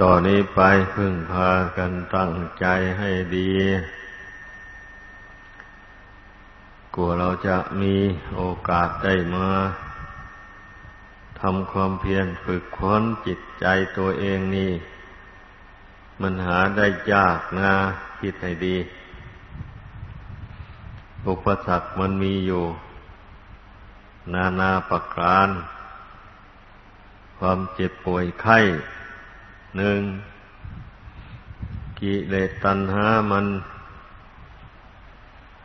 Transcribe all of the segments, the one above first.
ต่อนนี้ไปพึ่งพากันตั้งใจให้ดี กลัวเราจะมีโอกาสได้มาทำความเพียรฝึกค้นจิตใจตัวเองนี่ มันหาได้ยากนะคิดให้ดี อุปสรรคมันมีอยู่ นานาประการ ความเจ็บป่วยไข้ หนึ่งกิเลสตัณหามัน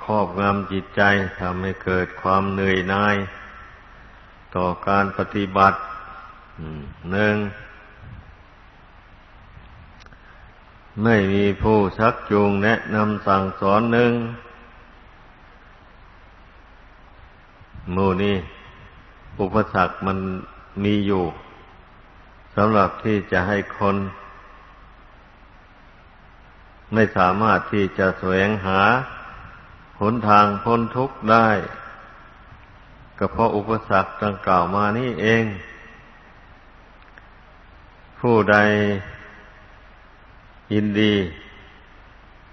ครอบงำจิตใจทำให้เกิดความเหนื่อยหน่าย ต่อการปฏิบัติหนึ่งไม่มีผู้ชักจูงแนะนำสั่งสอนหนึ่งมูนี่อุปสรรคมันมีอยู่ำหรับที่จะให้คน ไม่สามารถที่จะแสวงหาหนทางพ้นทุกข์ได้ก็เพราะอุปสรรคดังกล่าวมานี่เอง ผู้ใดยินดี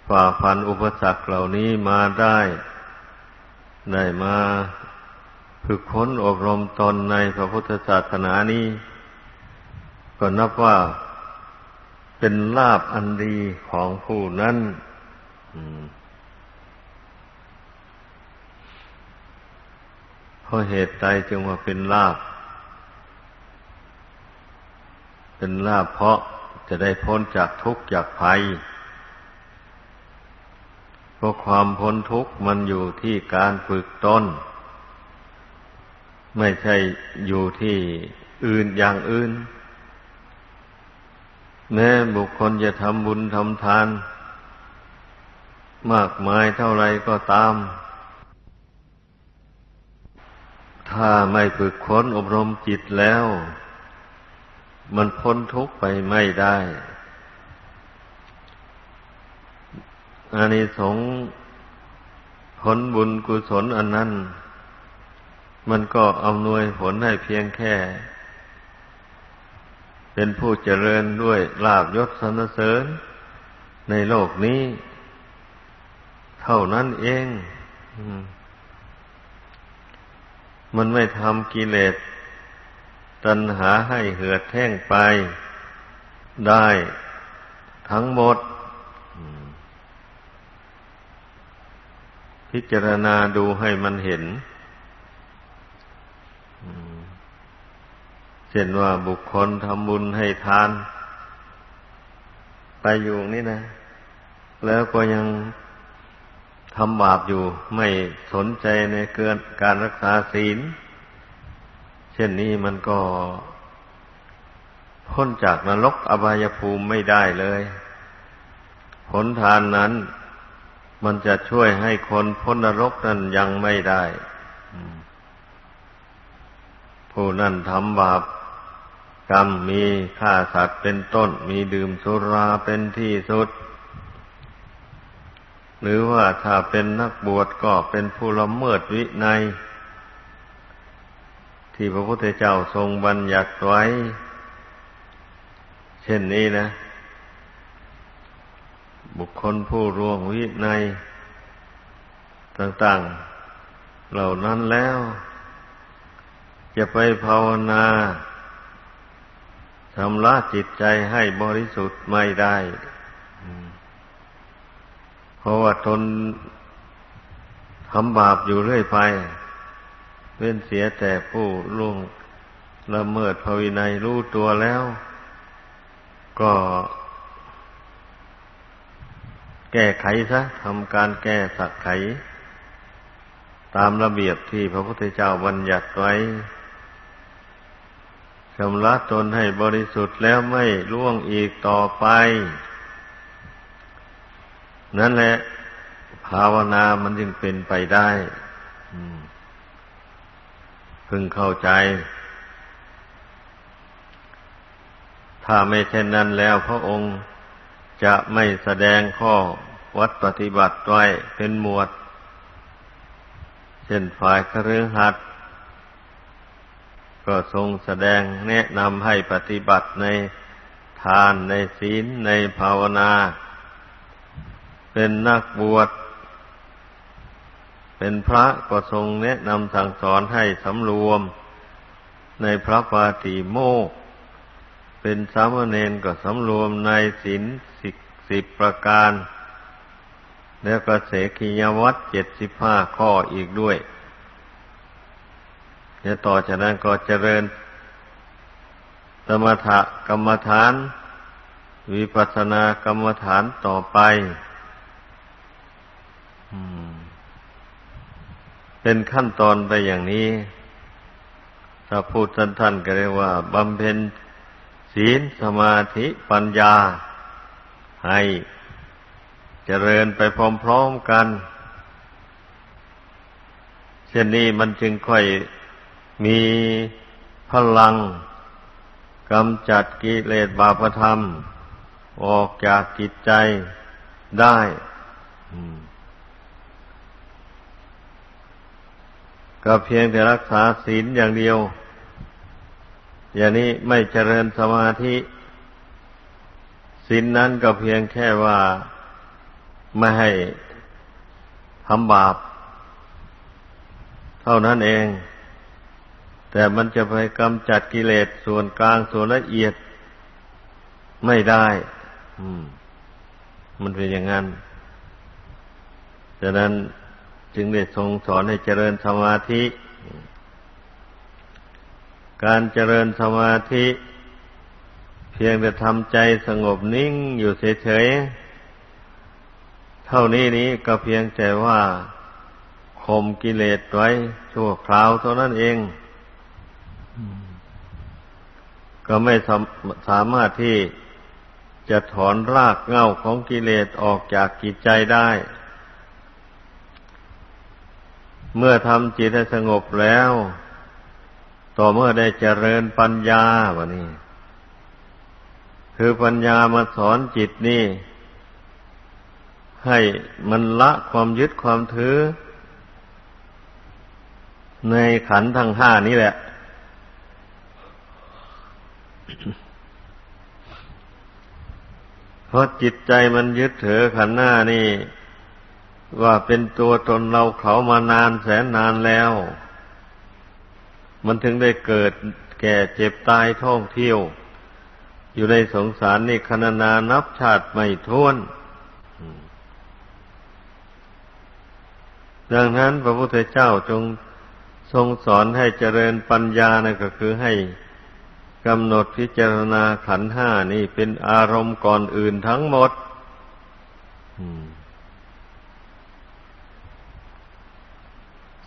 ฝ่าฟันอุปสรรคเหล่านี้มาได้ ได้มาฝึกค้นอบรมตนในพระพุทธศาสนานี้ ก็นับว่าเป็นลาบอันดีของผู้นั้นเพราะเหตุใดจึงว่าเป็นลาบ เป็นลาบเพราะจะได้พ้นจากทุกข์จากภัย เพราะความพ้นทุกข์มันอยู่ที่การฝึกตน ไม่ใช่อยู่ที่อื่นอย่างอื่น แม้บุคคลจะทำบุญทำทาน มากมายเท่าไรก็ตาม ถ้าไม่ฝึกค้นอบรมจิตแล้ว มันพ้นทุกข์ไปไม่ได้อานิสงส์ผลบุญกุศลอันนั้น มันก็อำนวยผลให้เพียงแค่ เป็นผู้เจริญด้วยลาบยศสรรเสริญ ในโลกนี้ เท่านั้นเองมันไม่ทำกิเลสตัณหาให้เหือดแห้งไป ได้ทั้งหมด พิจารณาดูให้มันเห็น ช่นว่าบุคคลทำบุญให้ทาน ไปอยู่นี่นะ แล้วก็ยังทำบาปอยู่ไม่สนใจในเกินการรักษาศีล เช่นนี้มันก็ พ้นจากนรกอบายภูมิไม่ได้เลย ผลทานนั้น มันจะช่วยให้คนพ้นนรกนั้นยังไม่ได้ผู้นั้นทำบาป กรรมมีฆ่าสัตว์เป็นต้น มีดื่มสุราเป็นที่สุด หรือว่าถ้าเป็นนักบวชก็เป็นผู้ละเมิดวินัย ที่พระพุทธเจ้าทรงบัญญัติไว้ เช่นนี้นะ บุคคลผู้ร่วงวินัย ต่างๆ เหล่านั้นแล้ว จะไปภาวนา ชำระจิตใจให้บริสุทธิ์ไม่ได้ เพราะว่าทนทำบาปอยู่เรื่อยไป เว้นเสียแต่ผู้ล่วงละเมิดภวินัยรู้ตัวแล้ว ก็แก้ไขซะทำการแก้สักไข ตามระเบียบที่พระพุทธเจ้าบัญญัติไว้ ชำระตนให้บริสุทธิ์แล้วไม่ล่วงอีกต่อไป นั่นแหละ ภาวนามันจึงเป็นไปได้พึงเข้าใจ ถ้าไม่เช่นนั้นแล้วพระองค์จะไม่แสดงข้อวัดปฏิบัติไว้เป็นหมวด เช่นฝ่ายครือหัด ก็ทรงแสดงแนะนำให้ปฏิบัติในทานในศีลในภาวนา เป็นนักบวช เป็นพระก็ทรงแนะนำสั่งสอนให้สำรวม ในพระปาติโมกเป็นสามเณรก็สำรวมในศีลสิบสิบประการ แล้วก็เสกียวัตเจ็ดสิบห้าข้ออีกด้วย แล้วต่อจากนั้นก็เจริญ สมถกรรมฐาน วิปัสสนากรรมฐานต่อไปเป็นขั้นตอนไปอย่างนี้ ถ้าพูดท่านๆก็เรียกว่าบำเพ็ญศีลสมาธิปัญญา ให้เจริญไปพร้อมๆกัน เช่นนี้มันจึงค่อย มีพลังกำจัดกิเลสบาปธรรม ออกจากจิตใจได้ก็เพียงแต่รักษาศีลอย่างเดียว อย่างนี้ไม่เจริญสมาธิศีลนนั้นก็เพียงแค่ว่าไม่ให้ทำบาป เท่านั้นเอง แต่มันจะไปกำจัดกิเลสส่วนกลางส่วนละเอียดไม่ได้ อืม มันเป็นอย่างนั้นฉะนั้นจึงได้ทรงสอนให้เจริญสมาธิ การเจริญสมาธิ เพียงแต่ทำใจสงบนิ่งอยู่เฉยๆ เท่านี้นี้ก็เพียงแต่ว่าข่มกิเลสไว้ชั่วคราวเท่านั้นเอง ก็ไม่สามารถที่จะถอนรากเหง้าของกิเลสออกจากจิตใจได้ เมื่อทำจิตให้สงบแล้ว ต่อเมื่อได้เจริญปัญญาวะนี่คือปัญญามาสอนจิตนี่ ให้มันละความยึดความถือ ในขันธ์ทั้งห้านี้แหละ เพราะจิตใจมันยึดถือขันหน้านี่ ว่าเป็นตัวตนเราเขามานานแสนนานแล้ว มันถึงได้เกิดแก่เจ็บตายท่องเที่ยว อยู่ในสงสารนี่คณนานับชาติไม่ท้วนดังนั้นพระพุทธเจ้าจงทรงสอนให้เจริญปัญญานะก็คือให้ กำหนดพิจารณาขันห้านี่เป็นอารมณ์ก่อนอื่นทั้งหมด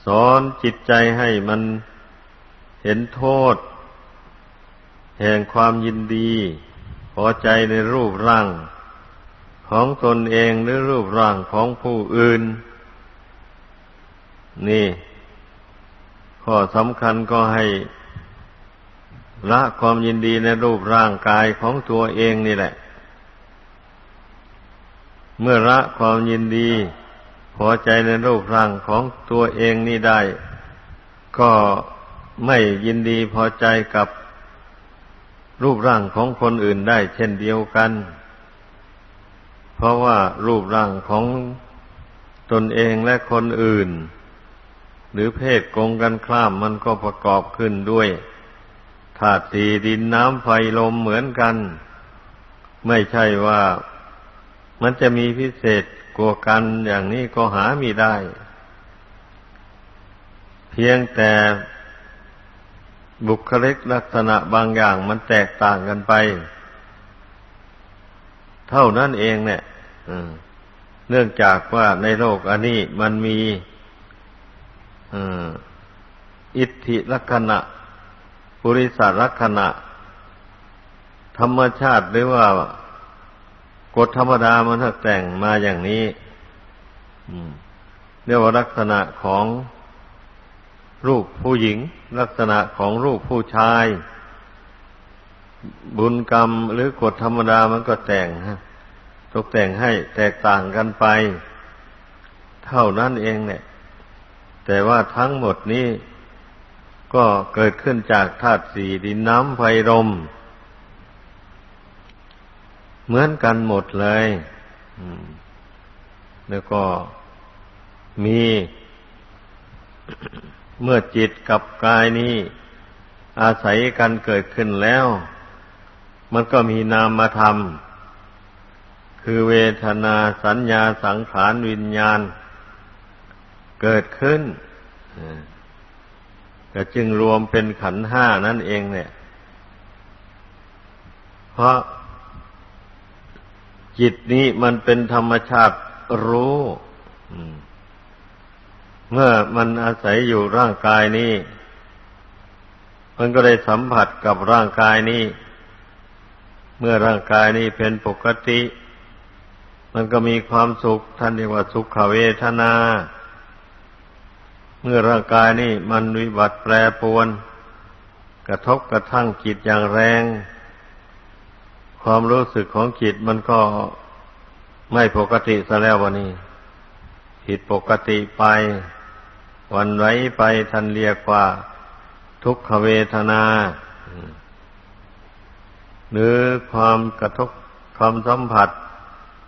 สอนจิตใจให้มันเห็นโทษ แห่งความยินดี พอใจในรูปร่าง ของตนเองหรือรูปร่างของผู้อื่น นี่ ข้อสำคัญก็ให้ ละความยินดีในรูปร่างกายของตัวเองนี่แหละ เมื่อละความยินดี พอใจในรูปร่างของตัวเองนี่ได้ ก็ไม่ยินดีพอใจกับรูปร่างของคนอื่นได้ เช่นเดียวกัน เพราะว่ารูปร่างของตนเองและคนอื่น หรือเพศกงกันข้ามมันก็ประกอบขึ้นด้วย ธาตุสี่ดินน้ำไฟลมเหมือนกัน ไม่ใช่ว่ามันจะมีพิเศษกว่ากันอย่างนี้ก็หามีได้ เพียงแต่บุคลิกลักษณะบางอย่างมันแตกต่างกันไป เท่านั้นเองเนี่ยเนื่องจากว่าในโลกอันนี้มันมีอิทธิลักษณะ ปุริสลักษณะ ธรรมชาติหรือว่ากฎธรรมดามันแต่งมาอย่างนี้เรียกว่าลักษณะของรูปผู้หญิง ลักษณะของรูปผู้ชาย บุญกรรมหรือกฎธรรมดามันก็แต่งฮะตกแต่งให้แตกต่างกันไป เท่านั้นเองเนี่ย แต่ว่าทั้งหมดนี้ ก็เกิดขึ้นจากธาตุสี่ดินน้ำไฟลมเหมือนกันหมดเลยแล้วก็มีเมื่อจิตกับกายนี้ อาศัยกันเกิดขึ้นแล้ว มันก็มีนามธรรม คือเวทนาสัญญาสังขารวิญญาณ เกิดขึ้น ก็จึงรวมเป็นขันห้านั่นเองเนี่ย เพราะจิตนี้มันเป็นธรรมชาติรู้เมื่อมันอาศัยอยู่ร่างกายนี้ มันก็ได้สัมผัสกับร่างกายนี้ เมื่อร่างกายนี้เป็นปกติ มันก็มีความสุขท่านเรียกว่าสุขเวทนา เมื่อร่างกายนี่มันวิบัติแปรปวน กระทบกระทั่งจิตอย่างแรง ความรู้สึกของจิตมันก็ไม่ปกติซะแล้ววันนี้ผิดปกติไป วันไว้ไปท่านเรียกว่า ทุกขเวทนา หรือความกระทบความสัมผัส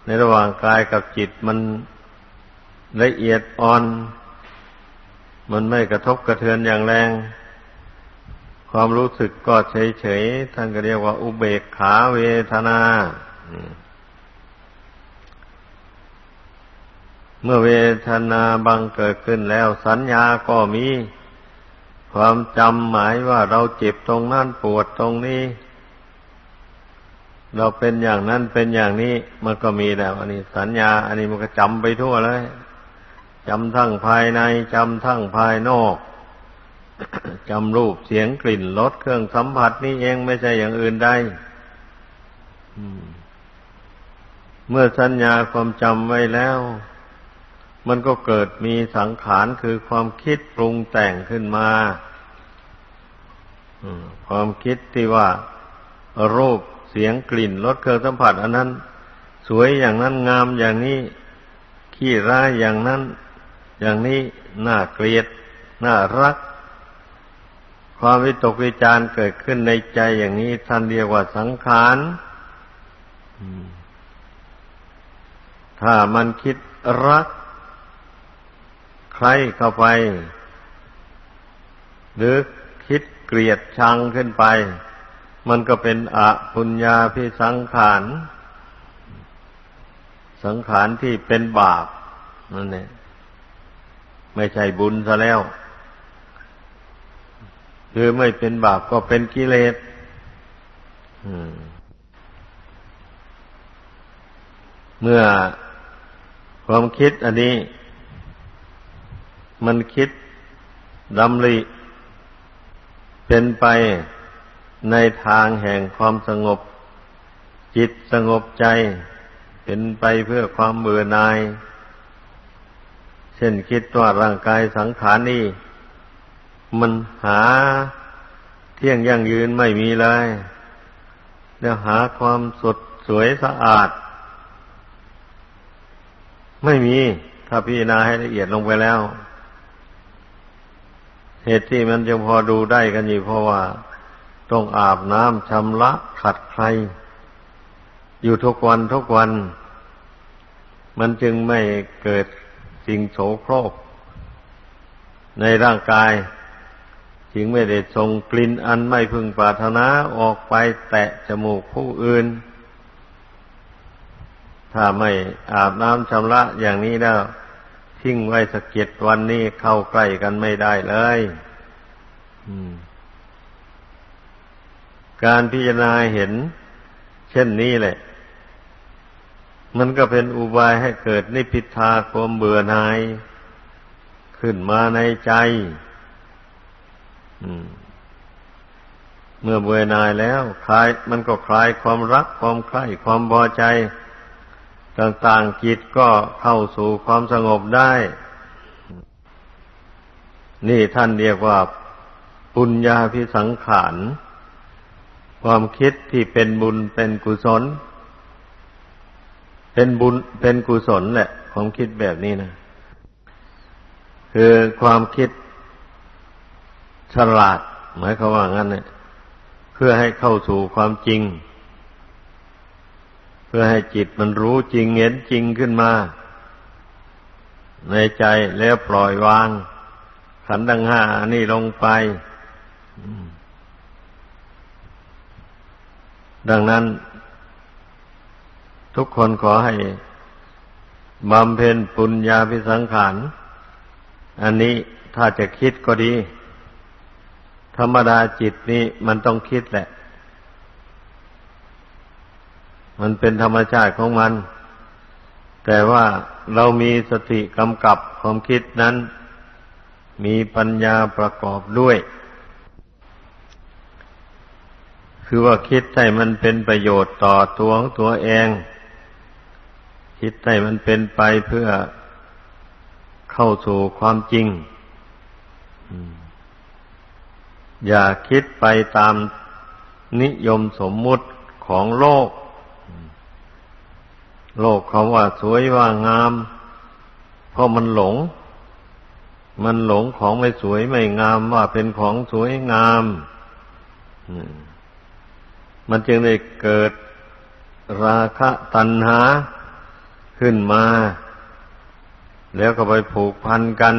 ในระหว่างกายกับจิตมันละเอียดอ่อน มันไม่กระทบกระเทือนอย่างแรง ความรู้สึกก็เฉยๆ ท่านก็เรียกว่า อุเบกขาเวทนา เมื่อเวทนาบังเกิดขึ้นแล้ว สัญญาก็มี ความจำหมายว่าเราเจ็บตรงนั้นปวดตรงนี้ เราเป็นอย่างนั้นเป็นอย่างนี้ มันก็มีแล้ว อันนี้ สัญญา อันนี้มันก็จำไปทั่วเลย จำทั้งภายใน จำทั้งภายนอก จำรูปเสียงกลิ่นรสเครื่องสัมผัสนี่เองไม่ใช่อย่างอื่นได้เมื่อสัญญาความจำไว้แล้ว มันก็เกิดมีสังขารคือความคิดปรุงแต่งขึ้นมาความคิดที่ว่ารูปเสียงกลิ่นรสเครื่องสัมผัส อันนั้น สวยอย่างนั้นงามอย่างนี้ขี้ร้ายอย่างนั้น อย่างนี้น่าเกลียด น่ารัก ความวิตกวิจารเกิดขึ้นในใจอย่างนี้ท่านเรียกว่าสังขารถ้ามันคิดรัก ใครเข้าไป หรือคิดเกลียดชังขึ้นไป มันก็เป็นอปุญญาพิสังขาร สังขารที่เป็นบาปนั่นเอง ไม่ใช่บุญซะแล้ว คือไม่เป็นบาปก็เป็นกิเลสเมื่อความคิดอันนี้ มันคิดดำริ เป็นไปในทางแห่งความสงบ จิตสงบใจ เป็นไปเพื่อความเบื่อหน่าย ช่นคิดว่าร่างกายสังขารนี่มันหาเที่ยงยั่งยืนไม่มีเลย แล้วหาความสดสวยสะอาด ไม่มี ถ้าพิจารณาให้ละเอียดลงไปแล้ว เหตุที่มันจะพอดูได้กันอยู่เพราะว่า ต้องอาบน้ำชำระขัดใคร อยู่ทุกวันทุกวัน มันจึงไม่เกิด สิ่งโสโครก ในร่างกาย จึงไม่ได้ส่งกลิ่นอันไม่พึงปรารถนาออกไปแตะจมูกผู้อื่น ถ้าไม่อาบน้ำชำระอย่างนี้แล้วทิ้งไว้สักเจ็ดวันนี้เข้าใกล้กันไม่ได้เลยการพิจารณาเห็น เช่นนี้แหละ มันก็เป็นอุบายให้เกิดนิพิทาความเบื่อหน่าย ขึ้นมาในใจเมื่อเบื่อหน่ายแล้วคลาย มันก็คลายความรักความใคร่ความพอใจ ต่างๆจิตก็เข้าสู่ความสงบได้ นี่ท่านเรียกว่า ปุญญาพิสังขารความคิดที่เป็นบุญเป็นกุศล เป็นบุญเป็นกุศลแหละความคิดแบบนี้นะ คือความคิดฉลาด หมายความว่างั้นเนี่ยเพื่อให้เข้าสู่ความจริง เพื่อให้จิตมันรู้จริงเห็นจริงขึ้นมา ในใจแล้วปล่อยวาง ขันธ์ดังห้านี่ลงไปดังนั้น ทุกคนขอให้บำเพ็ญปุญญาพิสังขาร อันนี้ถ้าจะคิดก็ดี ธรรมดาจิตนี้มันต้องคิดแหละ มันเป็นธรรมชาติของมัน แต่ว่าเรามีสติกำกับความคิดนั้น มีปัญญาประกอบด้วย คือว่าคิดให้มันเป็นประโยชน์ต่อตัวของตัวเอง คิดให้มันเป็นไปเพื่อเข้าสู่ความจริง อย่าคิดไปตามนิยมสมมุติของโลก โลกเขาว่าสวยว่างาม เพราะมันหลง มันหลงของไม่สวยไม่งามว่าเป็นของสวยงาม มันจึงได้เกิดราคะตัณหา ขึ้นมา แล้วก็ไปผูกพันกัน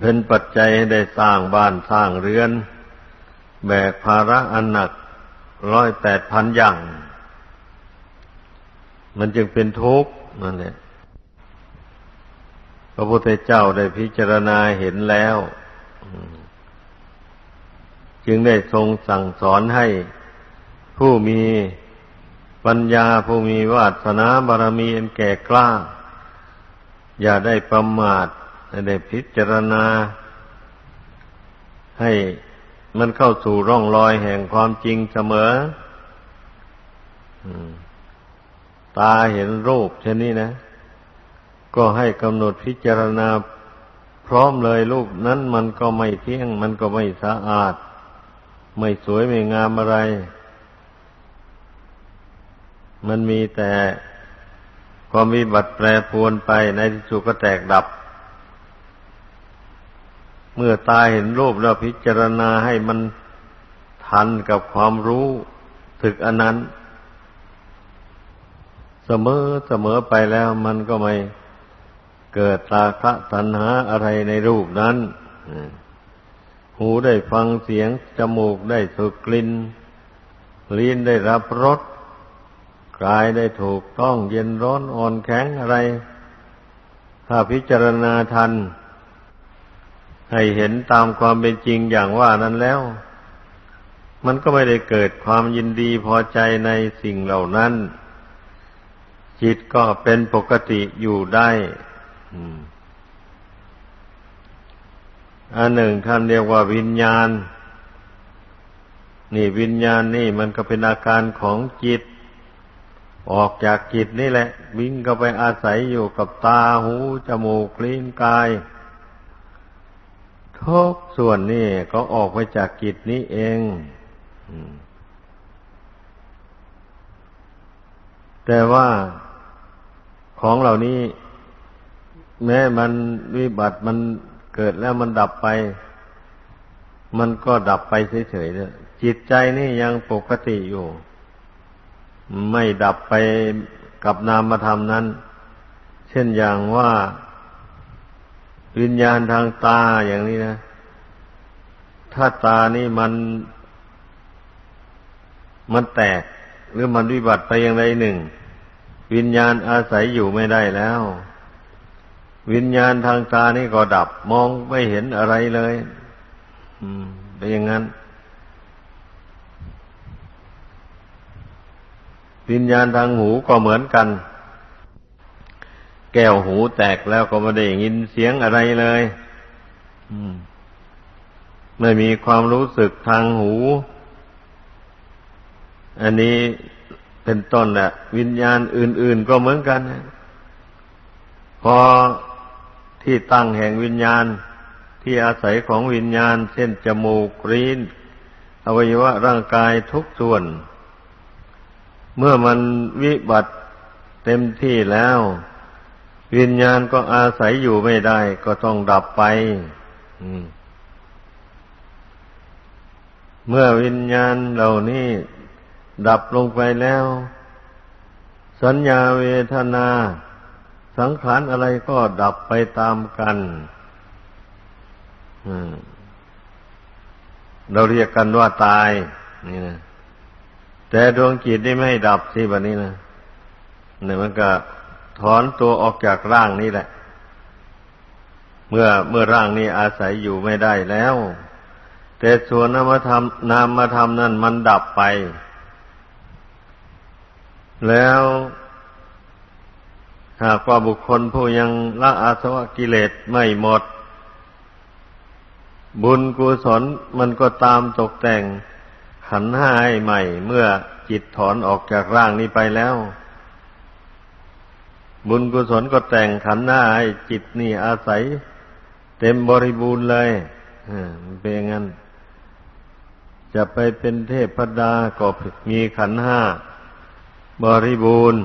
เป็นปัจจัยให้ได้สร้างบ้านสร้างเรือน แบกภาระอันหนักร้อยแปดพันอย่าง มันจึงเป็นทุกข์นั่นแหละพระพุทธเจ้าได้พิจารณาเห็นแล้ว จึงได้ทรงสั่งสอนให้ผู้มี ปัญญาผู้มีวาสนาบารมีอันแก่กล้า อย่าได้ประมาทได้พิจารณา ให้มันเข้าสู่ร่องรอยแห่งความจริงเสมอตาเห็นรูปเช่นนี้นะ ก็ให้กำหนดพิจารณาพร้อมเลยรูปนั้นมันก็ไม่เที่ยง มันก็ไม่สะอาด ไม่สวยไม่งามอะไร มันมีแต่ความมีบัตรแปรปวนไปในที่สุดก็แตกดับ เมื่อตาเห็นรูปแล้วพิจารณาให้มันทันกับความรู้ถึกอันนั้น เสมอเสมอไปแล้วมันก็ไม่เกิดราคะตัณหาอะไรในรูปนั้น หูได้ฟังเสียง จมูกได้สูดกลิ่น ลิ้นได้รับรส กายได้ถูกต้องเย็นร้อนอ่อนแข็งอะไร ถ้าพิจารณาทัน ให้เห็นตามความเป็นจริงอย่างว่านั้นแล้ว มันก็ไม่ได้เกิดความยินดีพอใจในสิ่งเหล่านั้น จิตก็เป็นปกติอยู่ได้อันหนึ่งท่านเรียกว่าวิญญาณ นี่วิญญาณนี่มันก็เป็นอาการของจิต ออกจากจิตนี่แหละ วิ่งก็ไปอาศัยอยู่กับตาหูจมูกลิ้นกายทุกส่วนนี่ก็ออกไปจากจิตนี้เองแต่ว่าของเหล่านี้ แม้มันวิบัติมันเกิดแล้วมันดับไป มันก็ดับไปเฉยๆเลยจิตใจนี่ยังปกติอยู่ ไม่ดับไปกับนามธรรมนั้น เช่นอย่างว่าวิญญาณทางตาอย่างนี้นะ ถ้าตานี่มันมันแตกหรือมันวิบัติไปอย่างไรหนึ่ง วิญญาณอาศัยอยู่ไม่ได้แล้ว วิญญาณทางตานี่ก็ดับ มองไม่เห็นอะไรเลย อืมเป็นอย่างนั้น วิญญาณทางหูก็เหมือนกัน แก้วหูแตกแล้วก็ไม่ได้ยินเสียงอะไรเลยไม่มีความรู้สึกทางหู อันนี้เป็นต้นแหละวิญญาณอื่น ๆก็เหมือนกันพอที่ตั้งแห่งวิญญาณที่อาศัยของวิญญาณ เช่นจมูกรีนอวัยวะร่างกายทุกส่วน เมื่อมันวิบัติเต็มที่แล้ว วิญญาณก็อาศัยอยู่ไม่ได้ ก็ต้องดับไปเมื่อวิญญาณเหล่านี้ดับลงไปแล้ว สัญญาเวทนา สังขารอะไรก็ดับไปตามกันเราเรียกกันว่าตาย นี่นะ แต่ดวงจิตนี่ไม่ดับสิแบบนี้นะเนี่ยมันก็ถอนตัวออกจากร่างนี้แหละ เมื่อเมื่อร่างนี้อาศัยอยู่ไม่ได้แล้ว แต่ส่วนนามธรรมนามธรรมนั่นมันดับไป แล้วหากว่าบุคคลผู้ยังละอาสวะกิเลสไม่หมด บุญกุศลมันก็ตามตกแต่ง ขันห้าให้ใหม่ เมื่อจิตถอนออกจากร่างนี้ไปแล้ว บุญกุศลก็แต่งขันห้าให้จิตนี่อาศัย เต็มบริบูรณ์เลยเป็นอย่างนั้น จะไปเป็นเทพดาก็มีขันห้าบริบูรณ์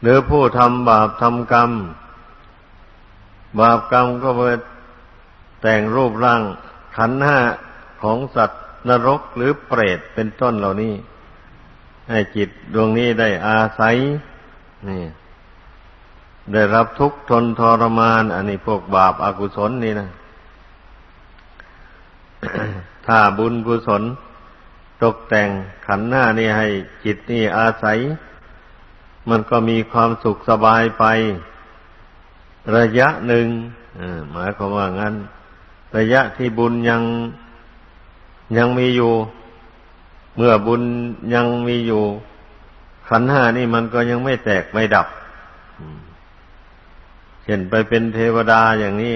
หรือผู้ทำบาปทำกรรม บาปกรรมก็ไปแต่งรูปร่างขันห้า ของสัตว์นรกหรือเปรตเป็นต้นเหล่านี้ ให้จิตดวงนี้ได้อาศัย นี่ ได้รับทุกข์ทนทรมาน อันนี้พวกบาปอากุศลนี่นะถ้าบุญกุศล ตกแต่งขันหน้านี่ให้จิตนี่อาศัย มันก็มีความสุขสบายไป ระยะหนึ่งหมายความว่างั้น ระยะที่บุญยัง ยังมีอยู่ เมื่อบุญยังมีอยู่ขันห้านี่มันก็ยังไม่แตกไม่ดับเช่นไปเป็นเทวดาอย่างนี้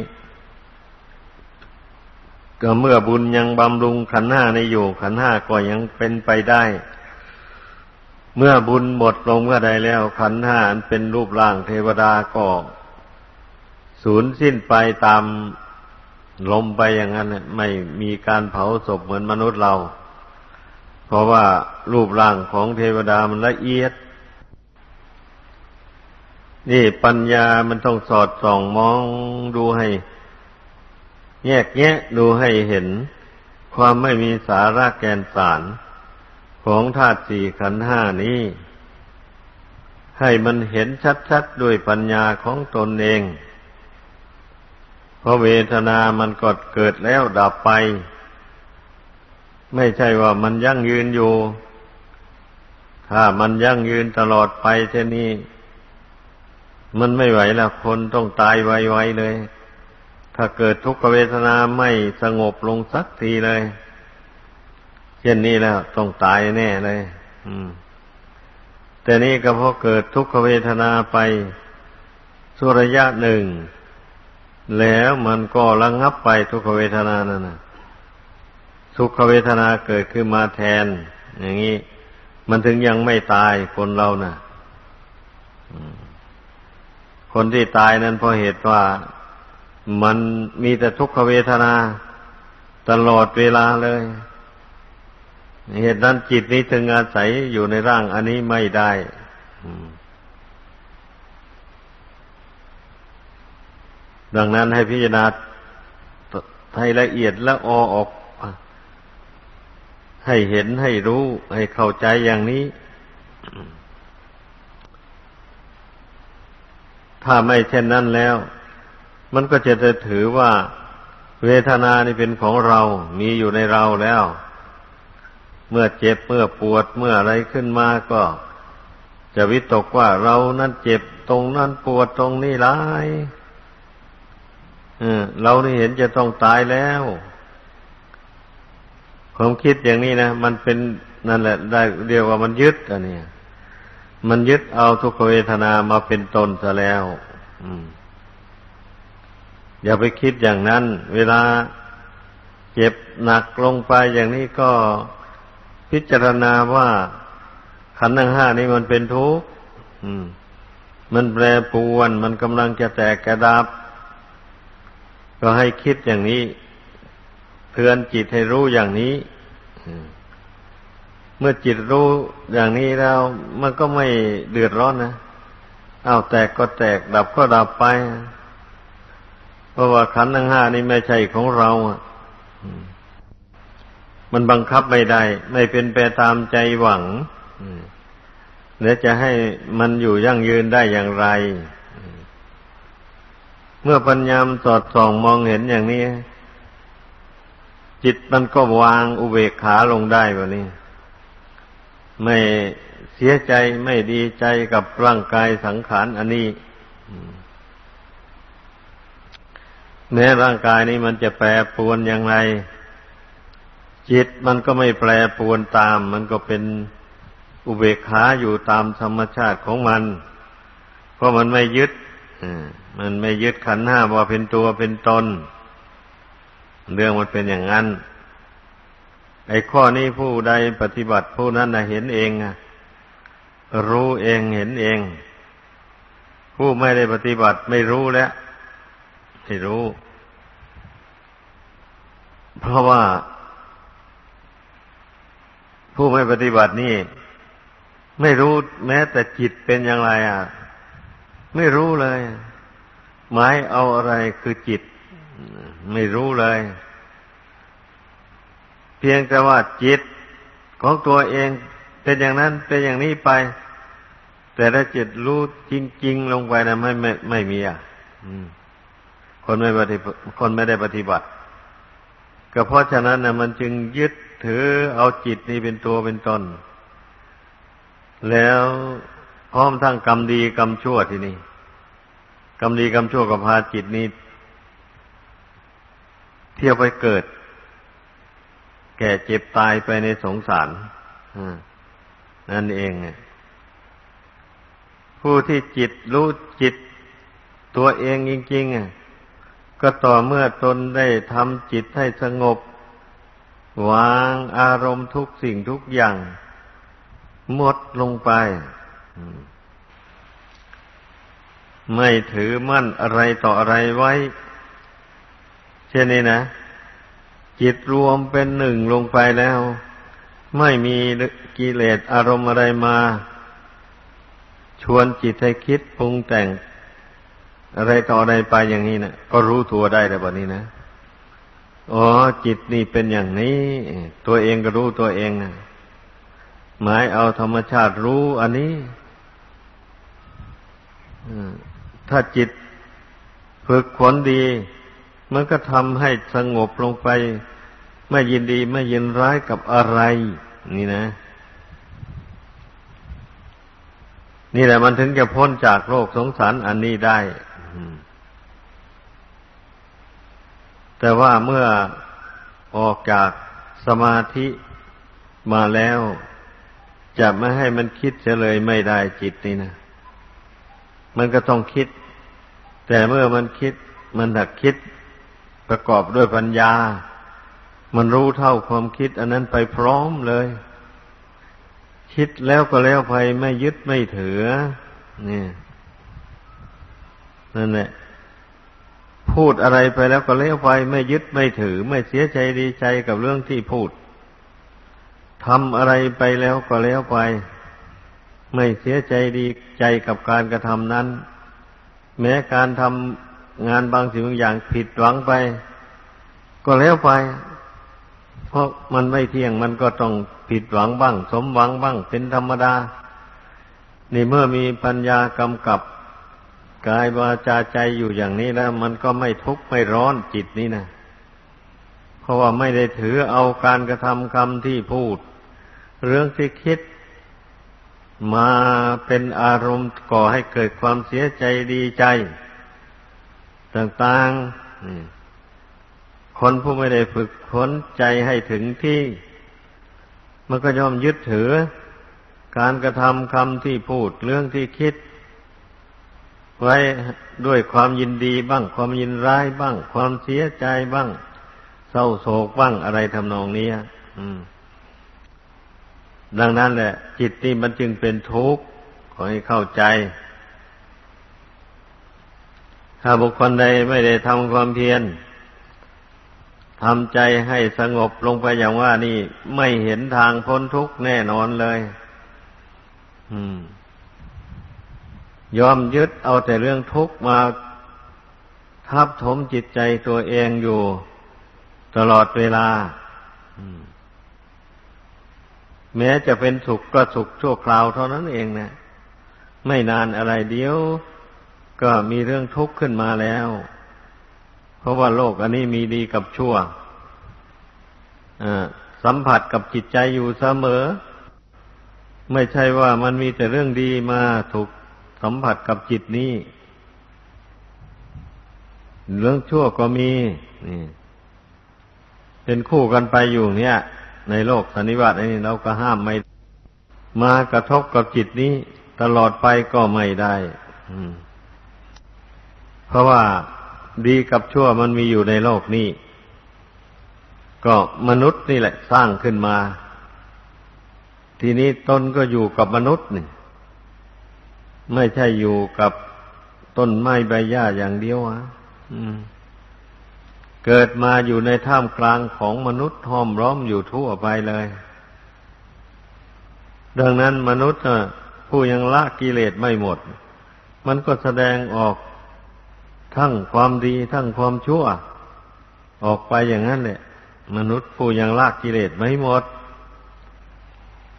ก็เมื่อบุญยังบำรุงขันห้าในอยู่ ขันห้าก็ยังเป็นไปได้ เมื่อบุญหมดลงเมื่อใดแล้ว ขันห้าเป็นรูปร่างเทวดาก็สูญสิ้นไปตาม ลมไปอย่างนั้นไม่มีการเผาศพเหมือนมนุษย์เรา เพราะว่ารูปร่างของเทวดามันละเอียด นี่ปัญญามันต้องสอดส่องมองดูให้ แยกแยะดูให้เห็น ความไม่มีสาระแกนสารของธาตุสี่ขันห้านี้ ให้มันเห็นชัดๆด้วยปัญญาของตนเอง ราะเวทนามันก็เกิดแล้วดับไป ไม่ใช่ว่ามันยั่งยืนอยู่ ถ้ามันยั่งยืนตลอดไปเช่นนี้ มันไม่ไหวล้วคนต้องตายไวๆเลย ถ้าเกิดทุกขเวทนาไม่สงบลงสักทีเลย เช่นนี้แล้วต้องตายแน่เลย อืม แต่นี่ก็เพราะเกิดทุกขเวทนาไปสุระยะหนึ่ง แล้วมันก็ระงงับไปทุกขเวทนานั่นนะสุกขเวทนาเกิดขึ้นมาแทน อย่างนี้ มันถึงยังไม่ตายคนเรานะ่ะคนที่ตายนั้นเพราะเหตุว่ามันมีแต่ทุกขเวทนา ตลอดเวลาเลย เหตุนั้นจิตนี้ถึงอาศัยอยู่ในร่างอันนี้ไม่ได้ อืม ดังนั้นให้พิจารณาให้ละเอียดและออออก ให้เห็นให้รู้ ให้เข้าใจอย่างนี้ ถ้าไม่เช่นนั้นแล้ว มันก็จะจะถือว่า เวทนานี่เป็นของเรา มีอยู่ในเราแล้ว เมื่อเจ็บเมื่อปวดเมื่ออะไรขึ้นมาก็ จะวิตกว่าเรานั้นเจ็บตรงนั้นปวดตรงนี้ร้าย เรานี่เห็นจะต้องตายแล้ว ความคิดอย่างนี้นะมันเป็นนั่นแหละ ได้เรียกว่ามันยึดอันนี้มันยึดเอาทุกขเวทนามาเป็นตนซะแล้วอย่าไปคิดอย่างนั้น เวลาเจ็บหนักลงไปอย่างนี้ก็พิจารณาว่าขันธ์ทั้งห้านี้มันเป็นทุกข์มันแปรปรวน มันกำลังจะแตกกระดับ ก็ให้คิดอย่างนี้ เตือนจิตให้รู้อย่างนี้ เมื่อจิตรู้อย่างนี้แล้ว มันก็ไม่เดือดร้อนนะอ้าวแตกก็แตกดับก็ดับไป เพราะว่าขันธ์ทั้งห้านี้ไม่ใช่ของเราอะมันบังคับไม่ได้ ไม่เป็นไปตามใจหวังแล้วจะให้มันอยู่ยั่งยืนได้อย่างไร เมื่อปัญญามสอดส่องมองเห็นอย่างนี้ จิตมันก็วางอุเบกขาลงได้แบบนี้ ไม่เสียใจไม่ดีใจกับร่างกายสังขารอันนี้ แม้ร่างกายนี้มันจะแปรปรวนอย่างไร จิตมันก็ไม่แปรปรวนตาม มันก็เป็นอุเบกขาอยู่ตามธรรมชาติของมัน เพราะมันไม่ยึด มันไม่ยึดขันห้าว่าเป็นตัวเป็นตน เรื่องมันเป็นอย่างนั้น ไอ้ข้อนี้ผู้ใดปฏิบัติผู้นั้นนะเห็นเองรู้เองเห็นเอง ผู้ไม่ได้ปฏิบัติไม่รู้แล้วไม่รู้ เพราะว่า ผู้ไม่ปฏิบัตินี่ ไม่รู้แม้แต่จิตเป็นอย่างไรอะ ไม่รู้เลย หมายเอาอะไรคือจิต ไม่รู้เลย เพียงแต่ว่าจิตของตัวเองเป็นอย่างนั้นเป็นอย่างนี้ไป แต่ถ้าจิตรู้จริง ๆ ลงไปนะไม่ไม่ไม่มีอะคนไม่ปฏิคนไม่ได้ปฏิบัติ ก็เพราะฉะนั้นนะมันจึงยึดถือเอาจิตนี้เป็นตัวเป็นตนแล้วพร้อมทั้งกรรมดีกรรมชั่วที่นี่ กรรมดีกรรมชั่วกับพาจิตนี้ เที่ยวไปเกิด แก่เจ็บตายไปในสงสารนั่นเองผู้ที่จิตรู้จิตตัวเองจริงๆก็ต่อเมื่อตนได้ทำจิตให้สงบ วางอารมณ์ทุกสิ่งทุกอย่าง หมดลงไป ไม่ถือมั่นอะไรต่ออะไรไว้ เช่นนี้นะ จิตรวมเป็นหนึ่งลงไปแล้ว ไม่มีกิเลสอารมณ์อะไรมา ชวนจิตให้คิดปรุงแต่ง อะไรต่ออะไรไปอย่างนี้นะก็รู้ตัวได้แล้วแบบนี้นะอ๋อจิตนี่เป็นอย่างนี้ ตัวเองก็รู้ตัวเองนะหมายเอาธรรมชาติรู้อันนี้ ถ้าจิตฝึกขนดี มันก็ทำให้สงบลงไป ไม่ยินดีไม่ยินร้ายกับอะไร นี่นะ นี่แหละมันถึงจะพ้นจากโลกสงสารอันนี้ได้ แต่ว่าเมื่อออกจากสมาธิมาแล้ว จะไม่ให้มันคิดเฉลยไม่ได้จิตนี่นะ มันก็ต้องคิด แต่เมื่อมันคิด มันถักคิดประกอบด้วยปัญญา มันรู้เท่าความคิด อันนั้นไปพร้อมเลย คิดแล้วก็แล้วไปไม่ยึดไม่ถือ นี่นั่นแหละพูดอะไรไปแล้วก็แล้วไปไม่ยึดไม่ถือ ไม่เสียใจดีใจกับเรื่องที่พูดทำอะไรไปแล้วก็แล้วไป ไม่เสียใจดีใจกับการกระทำนั้น แม้การทำงานบางสิ่งบางอย่างผิดหวังไป ก็แล้วไป เพราะมันไม่เที่ยงมันก็ต้องผิดหวังบ้าง สมหวังบ้างเป็นธรรมดานี่เมื่อมีปัญญากำกับกายวาจาใจอยู่อย่างนี้แล้ว มันก็ไม่ทุกข์ไม่ร้อนจิตนี่นะเพราะว่าไม่ได้ถือเอาการกระทำคำที่พูด เรื่องที่คิด มาเป็นอารมณ์ก่อให้เกิดความเสียใจดีใจ ต่างๆ คนผู้ไม่ได้ฝึกฝนใจให้ถึงที่ มันก็ย่อมยึดถือ การกระทำคำที่พูดเรื่องที่คิด ไว้ด้วยความยินดีบ้าง ความยินร้ายบ้าง ความเสียใจบ้าง เศร้าโศกบ้างอะไรทำนองนี้อืม ดังนั้นแหละ จิตนี่มันจึงเป็นทุกข์ขอให้เข้าใจ ถ้าบุคคลใดไม่ได้ทำความเพียรทำใจให้สงบลงไปอย่างว่านี่ไม่เห็นทางพ้นทุกข์แน่นอนเลยยอมยึดเอาแต่เรื่องทุกข์มาทับถมจิตใจตัวเองอยู่ ตลอดเวลา อืม แม้จะเป็นสุขก็สุขชั่วคราวเท่านั้นเองนะไม่นานอะไรเดียว ก็มีเรื่องทุกข์ขึ้นมาแล้ว เพราะว่าโลกอันนี้มีดีกับชั่วสัมผัสกับจิตใจอยู่เสมอ ไม่ใช่ว่ามันมีแต่เรื่องดีมาถูกสัมผัสกับจิตนี้ เรื่องชั่วก็มีนี่เป็นคู่กันไปอยู่เนี่ย ในโลกสันนิบาตอันนี้เราก็ห้ามไม่ มากระทบกับจิตนี้ ตลอดไปก็ไม่ได้เพราะว่าดีกับชั่วมันมีอยู่ในโลกนี้ ก็มนุษย์นี่แหละ สร้างขึ้นมา ทีนี้ตนก็อยู่กับมนุษย์นี่ไม่ใช่อยู่กับต้นไม้ใบหญ้าอย่างเดียวอะ เกิดมาอยู่ในท่ามกลางของมนุษย์ห้อมร้อมอยู่ทั่วไปเลย ดังนั้นมนุษย์ผู้ยังละกิเลสไม่หมด มันก็แสดงออกทั้งความดีทั้งความชั่ว ออกไปอย่างนั้นแหละ มนุษย์ผู้ยังละกิเลสไม่หมด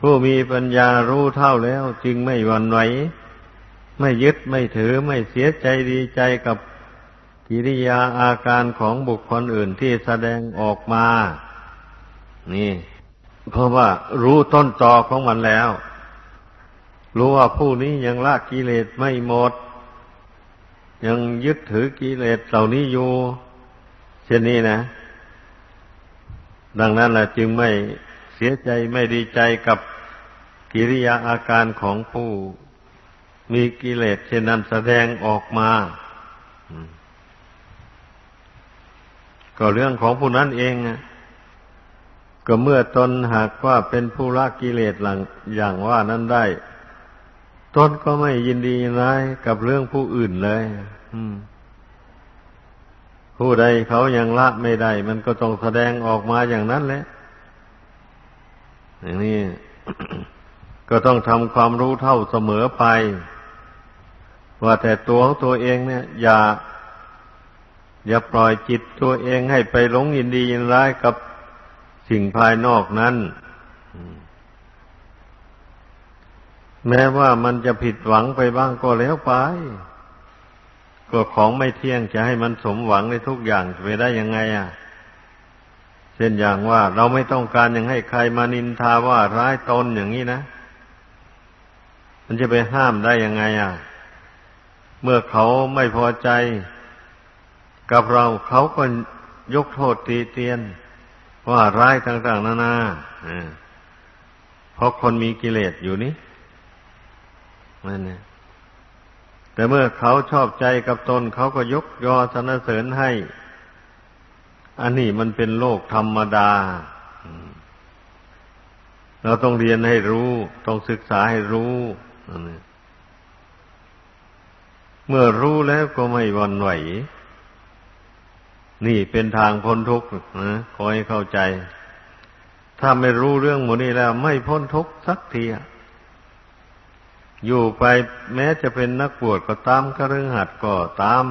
ผู้มีปัญญารู้เท่าแล้วจึงไม่หวั่นไหวไม่ยึดไม่ถือไม่เสียใจดีใจกับ กิริยาอาการของบุคคลอื่นที่แสดงออกมา นี่ เพราะว่ารู้ต้นตอของมันแล้ว รู้ว่าผู้นี้ยังละกิเลสไม่หมด ยังยึดถือกิเลสเหล่านี้อยู่ เช่นนี้นะ ดังนั้นแหละจึงไม่เสียใจไม่ดีใจกับกิริยาอาการของผู้ มีกิเลสเช่นนั้นแสดงออกมา ก็เรื่องของผู้นั้นเองก็เมื่อตนหากว่าเป็นผู้ละกิเลสหลังอย่างว่านั้นได้ ตนก็ไม่ยินดีร้ายกับเรื่องผู้อื่นเลยผู้ใดเขายังละไม่ได้ มันก็ต้องแสดงออกมาอย่างนั้นแหละอย่างนี้ก็ต้องทำความรู้เท่าเสมอไป ว่าแต่ตัวของตัวเองเนี่ย อย่า อย่าปล่อยจิตตัวเองให้ไปหลงยินดียินร้ายกับสิ่งภายนอกนั้น แม้ว่ามันจะผิดหวังไปบ้างก็แล้วไป ก็ของไม่เที่ยงจะให้มันสมหวังในทุกอย่างจะไปได้ยังไงอะ เช่นอย่างว่าเราไม่ต้องการยังให้ใครมานินทาว่าร้ายตนอย่างนี้นะ มันจะไปห้ามได้ยังไงอะ เมื่อเขาไม่พอใจ กับเราเขาก็ยกโทษตีเตียน ว่าร้ายต่างๆนานาเพราะคนมีกิเลสอยู่นี่นั่นนี่ยแต่เมื่อเขาชอบใจกับตนเขาก็ยกยอสนเสริญให้ อันนี้มันเป็นโลกธรรมดา เราต้องเรียนให้รู้ ต้องศึกษาให้รู้เมื่อรู้แล้วก็ไม่วันไหว นี่เป็นทางพ้นทุกข์นะขอให้เข้าใจ ถ้าไม่รู้เรื่องหมดนี้แล้ว ไม่พ้นทุกข์สักทีอยู่ไปแม้จะเป็นนักบวชก็ตามกระเรื่องหัดก็ตาม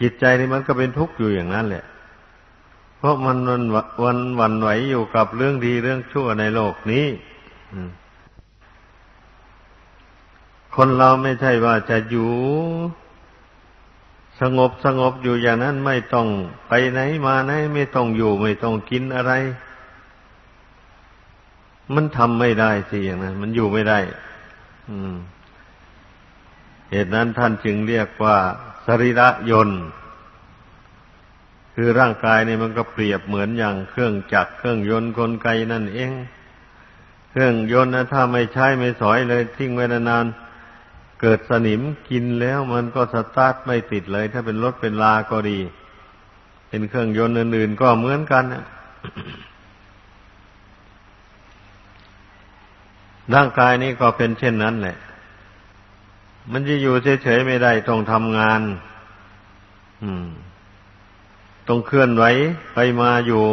จิตใจนี่มันก็เป็นทุกข์อยู่อย่างนั้นแหละ เพราะมันวันวันวันไหวอยู่กับเรื่องดีเรื่องชั่วในโลกนี้คนเราไม่ใช่ว่าจะอยู่ สงบสงบอยู่อย่างนั้นไม่ต้องไปไหนมาไหนไม่ต้องอยู่ไม่ต้องกินอะไร มันทำไม่ได้สิอย่างนั้นมันอยู่ไม่ได้เหตุนั้นท่านจึงเรียกว่า สรีระยนต์คือร่างกายเนี่ยมันก็เปรียบเหมือนอย่างเครื่องจักรเครื่องยนต์กลไกนั่นเอง เครื่องยนต์นะถ้าไม่ใช้ไม่สอยเลยทิ้งไว้นานๆ เกิดสนิมกินแล้วมันก็สตาร์ทไม่ติดเลย ถ้าเป็นรถเป็นลาก็ดี เป็นเครื่องยนต์อื่นๆก็เหมือนกันร่างกายนี้ก็เป็นเช่นนั้นแหละ มันจะอยู่เฉยๆไม่ได้ต้องทำงาน อืมต้องเคลื่อนไหวไปมาอยู่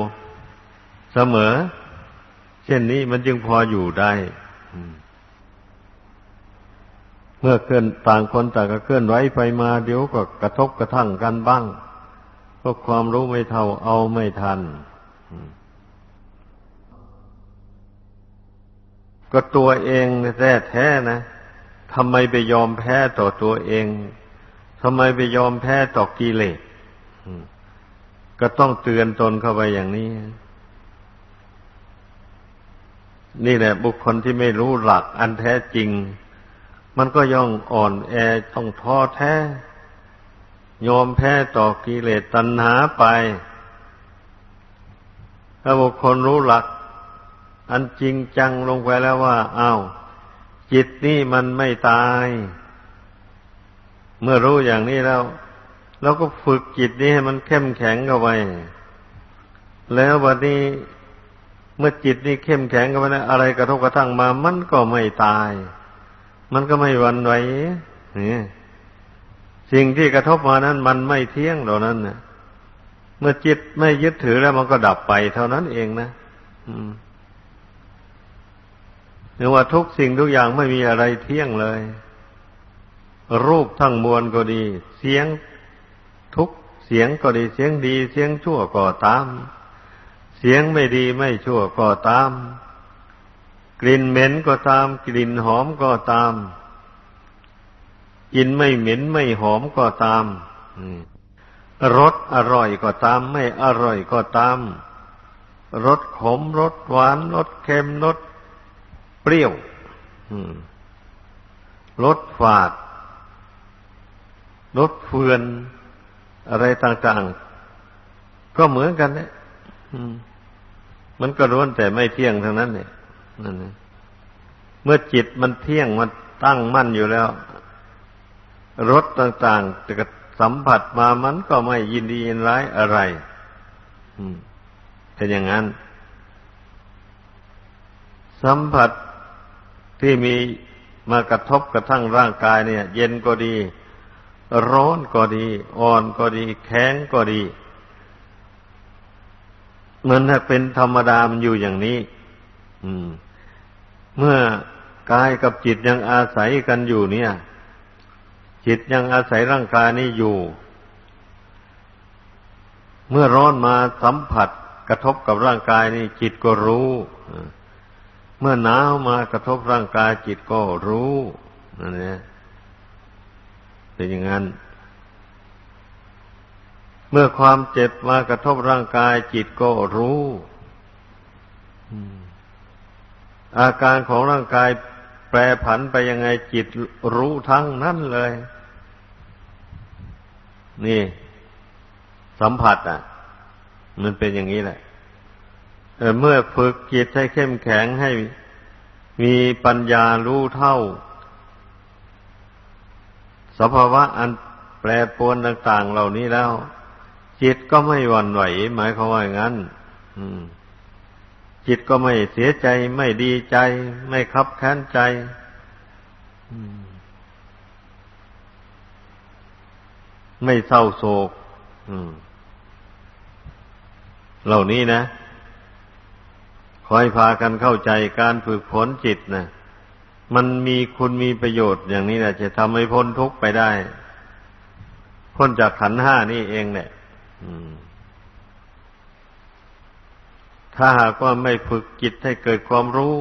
เสมอ เช่นนี้มันจึงพออยู่ได้ อืม เมื่อเคลื่อนต่างคนต่างก็เคลื่อนไหวไปมาเดี๋ยวก็กระทบกระทั่งกันบ้างเพราะความรู้ไม่เท่าเอาไม่ทัน ก็ตัวเองแท้แท้นะทำไมไปยอมแพ้ต่อตัวเองทำไมไปยอมแพ้ต่อกิเลสก็ต้องเตือนตนเข้าไปอย่างนี้ นี่แหละบุคคลที่ไม่รู้หลักอันแท้จริง มันก็ย่องอ่อนแอต้องท้อแท้ ยอมแพ้ต่อกิเลสตัณหาไป ถ้าบุคคลรู้หลัก อันจริงจังลงไปแล้วว่าอา้าวจิตนี่มันไม่ตาย เมื่อรู้อย่างนี้แล้วเราก็ฝึกจิตนี้ให้มันเข้มแข็งเข้าไป แล้ววันนี้เมื่อจิตนี้เข้มแข็งเข้าไปอะไรกระทบกระทั่งมา มันก็ไม่ตาย มันก็ไม่วันไหวนี่สิ่งที่กระทบมานั้น มันไม่เที่ยงเหล่านั้นนะเมื่อจิตไม่ยึดถือแล้วมันก็ดับไปเท่านั้นเองนะหรือว่าทุกสิ่งทุกอย่างไม่มีอะไรเที่ยงเลย รูปทั้งมวลก็ดี เสียงทุกเสียงก็ดีเสียงดี เสียงชั่วก็ตาม เสียงไม่ดีไม่ชั่วก็ตาม ลิ่นเหม็นก็ตาม กลิ่นหอมก็ตามกินไม่เหม็นไม่หอมก็ตามรสอร่อยก็ตาม ไม่อร่อยก็ตามรสขมรสหวานรสเค็มรสเปรี้ยวรสฝาดรสเฟือนอะไรต่างๆ ก็เหมือนกันเนี่ยมันก็ร้วนแต่ไม่เที่ยงทั้งนั้นเนี่ย นั่นเมื่อจิตมันเที่ยงมันตั้งมั่นอยู่แล้วรสต่างๆจะสัมผัสมามันก็ไม่ยินดียินร้ายอะไรเป็นอย่างนั้น สัมผัสที่มีมากระทบกระทั่งร่างกายเนี่ย เย็นก็ดี ร้อนก็ดี อ่อนก็ดี แข็งก็ดี มันเป็นธรรมดามันอยู่อย่างนี้ เมื่อกายกับจิตยังอาศัยกันอยู่เนี่ย จิตยังอาศัยร่างกายนี้อยู่ เมื่อร้อนมาสัมผัสกระทบกับร่างกายนี่จิตก็รู้ เมื่อหนาวมากระทบร่างกายจิตก็รู้นั่นแหละเป็นอย่างนั้น เมื่อความเจ็บมากระทบร่างกายจิตก็รู้ อาการของร่างกายแปรผันไปยังไงจิตรู้ทั้งนั้นเลย นี่ สัมผัสอะ มันเป็นอย่างนี้แหละเมื่อฝึกจิตให้เข้มแข็งให้มีปัญญารู้เท่าสภาวะอันแปรปรวนต่าง ๆ เหล่านี้แล้ว จิตก็ไม่หวั่นไหว หมายความว่าอย่างนั้น จิตก็ไม่เสียใจไม่ดีใจ ไม่คับแค้นใจไม่เศร้าโศกเหล่านี้นะ คอยพากันเข้าใจการฝึกฝนจิตนะมันมีคุณมีประโยชน์อย่างนี้แหละจะทำให้พ้นทุกข์ไปได้ พ้นจากขันห้านี่เองเนี่ย ถ้าหากว่าไม่ฝึกจิตให้เกิดความรู้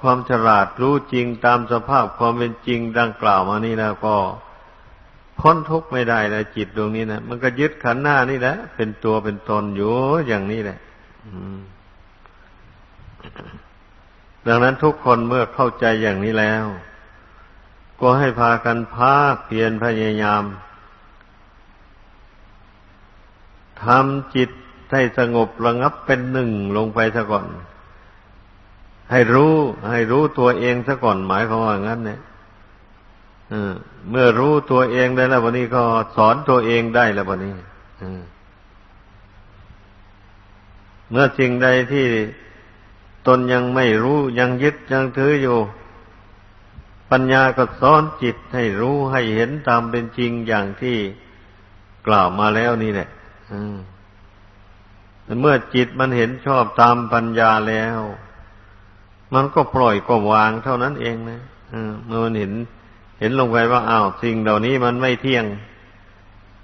ความฉลาดรู้จริงตามสภาพความเป็นจริงดังกล่าวมานี่แล้วก็พ้นทุกข์ไม่ได้เลยจิตดวงนี้นะมันก็ยึดขันหน้านี่แหละ เป็นตัวเป็นตนอยู่อย่างนี้แหละดังนั้นทุกคนเมื่อเข้าใจอย่างนี้แล้ว ก็ให้พากันภาคเพียรพยายามทำจิต ให้สงบระงับเป็นหนึ่งลงไปซะก่อน ให้รู้ ให้รู้ตัวเองซะก่อนหมายความว่างั้นเนี่ยเมื่อรู้ตัวเองได้แล้ววันนี้ก็สอนตัวเองได้แล้ววันนี้เมื่อสิ่งใดที่ตนยังไม่รู้ยังยึดยังถืออยู่ ปัญญาก็สอนจิตให้รู้ให้เห็นตามเป็นจริงอย่างที่กล่าวมาแล้วนี่แหละ เมื่อจิตมันเห็นชอบตามปัญญาแล้ว มันก็ปล่อยก็วางเท่านั้นเองนะเมื่อมันเห็นเห็นลงไปว่าอ้าวสิ่งเหล่านี้มันไม่เที่ยง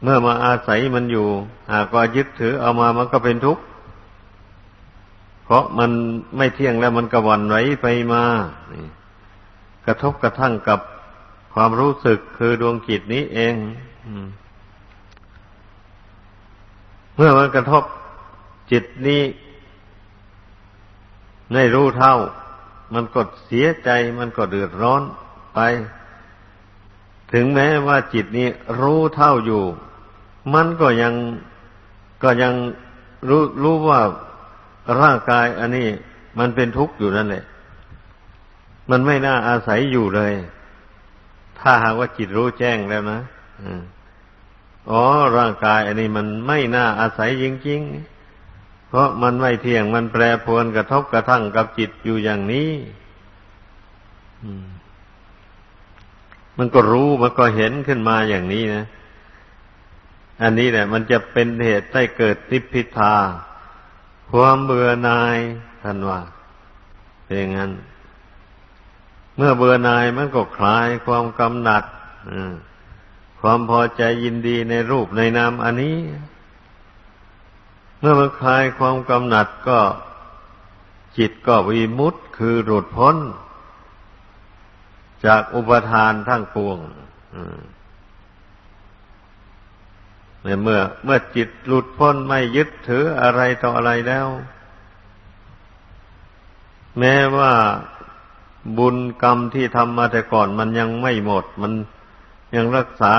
เมื่อมาอาศัยมันอยู่หากว่ายึดถือเอามามันก็เป็นทุกข์เพราะมันไม่เที่ยงแล้วมันกระวันไหวไปมากระทบกระทั่งกับความรู้สึกคือดวงจิตนี้เองเมื่อมันกระทบ จิตนี้ไม่รู้เท่า มันกดเสียใจมันก็เดือดร้อนไป ถึงแม้ว่าจิตนี้รู้เท่าอยู่ มันก็ยังก็ยังรู้รู้ว่าร่างกายอันนี้มันเป็นทุกข์อยู่นั่นแหละ มันไม่น่าอาศัยอยู่เลย ถ้าหากว่าจิตรู้แจ้งแล้วนะอ๋อ ร่างกายอันนี้มันไม่น่าอาศัยจริงๆ ราะมันไม่เที่ยงมันแปรปรวนกระทบกระทั่งกับจิตอยู่อย่างนี้มันก็รู้มันก็เห็นขึ้นมาอย่างนี้นะ อันนี้แหละ มันจะเป็นเหตุให้เกิดนิพพิทา ความเบื่อหน่ายท่านว่าเป็นงั้น เมื่อเบื่อหน่ายมันก็คลายความกำหนัดความพอใจยินดีในรูปในนามอันนี้ เมื่อมันคลายความกำหนัดก็จิตก็วิมุตคือหลุดพ้น จากอุปทานทั้งปวงเมื่อ เมื่อจิตหลุดพ้นไม่ยึดถืออะไรต่ออะไรแล้ว แม้ว่าบุญกรรมที่ทำมาแต่ก่อนมันยังไม่หมด มันยังรักษา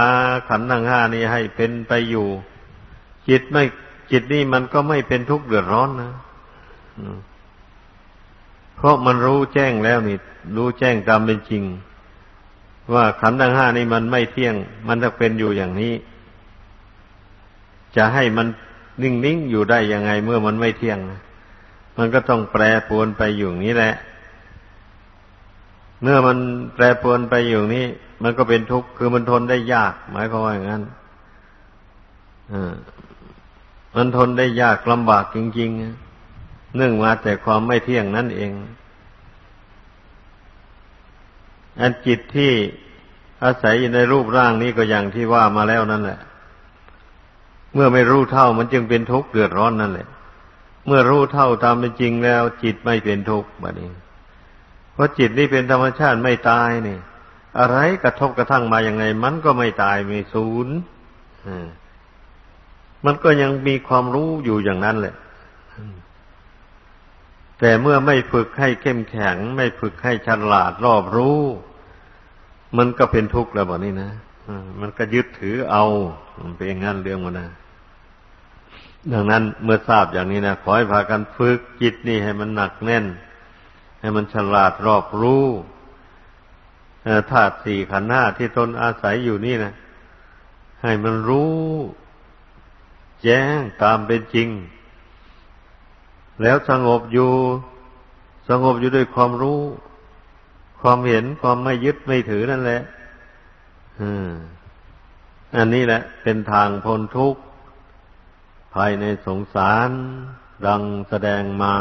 ขันธ์ทั้งห้านี้ให้เป็นไปอยู่ จิตไม่ จิตนี่มันก็ไม่เป็นทุกข์เดือดร้อนนะเพราะมันรู้แจ้งแล้วนี่ รู้แจ้งตามเป็นจริง ว่าขันธ์ทั้งห้านี่มันไม่เที่ยง มันจะเป็นอยู่อย่างนี้ จะให้มันนิ่งๆอยู่ได้ยังไงเมื่อมันไม่เที่ยง มันก็ต้องแปรปรวนไปอยู่นี้แหละ เมื่อมันแปรปรวนไปอยู่นี้ มันก็เป็นทุกข์คือมันทนได้ยาก หมายความว่าอย่างนั้น มันทนได้ยากลำบากจริงๆเนื่องมาแต่ความไม่เที่ยงนั่นเอง อันจิตที่อาศัยอยู่ในรูปร่างนี้ก็อย่างที่ว่ามาแล้วนั่นแหละ เมื่อไม่รู้เท่ามันจึงเป็นทุกข์เดือดร้อนนั่นแหละ เมื่อรู้เท่าตามเป็นจริงแล้ว จิตไม่เป็นทุกข์แบบนี้ เพราะจิตนี่เป็นธรรมชาติไม่ตายนี่ อะไรกระทบกระทั่งมาอย่างไง มันก็ไม่ตายไม่สูญ มันก็ยังมีความรู้อยู่อย่างนั้นแหละ แต่เมื่อไม่ฝึกให้เข้มแข็ง ไม่ฝึกให้ฉลาดรอบรู้ มันก็เป็นทุกข์แล้วแบบนี้นะมันก็ยึดถือเอามันเป็นงั้นเรื่องมันนะดังนั้นเมื่อทราบอย่างนี้นะขอให้พากันฝึกจิตนี่ให้มันหนักแน่น ให้มันฉลาดรอบรู้ธาตุสี่ขันธ์ห้าที่ตนอาศัยอยู่นี่นะให้มันรู้ แจ้งตามเป็นจริง แล้วสงบอยู่ สงบอยู่ด้วยความรู้ ความเห็นความไม่ยึดไม่ถือนั่นแหละอันนี้แหละ เป็นทางพ้นทุกข์ภายในสงสารดังแสดงมา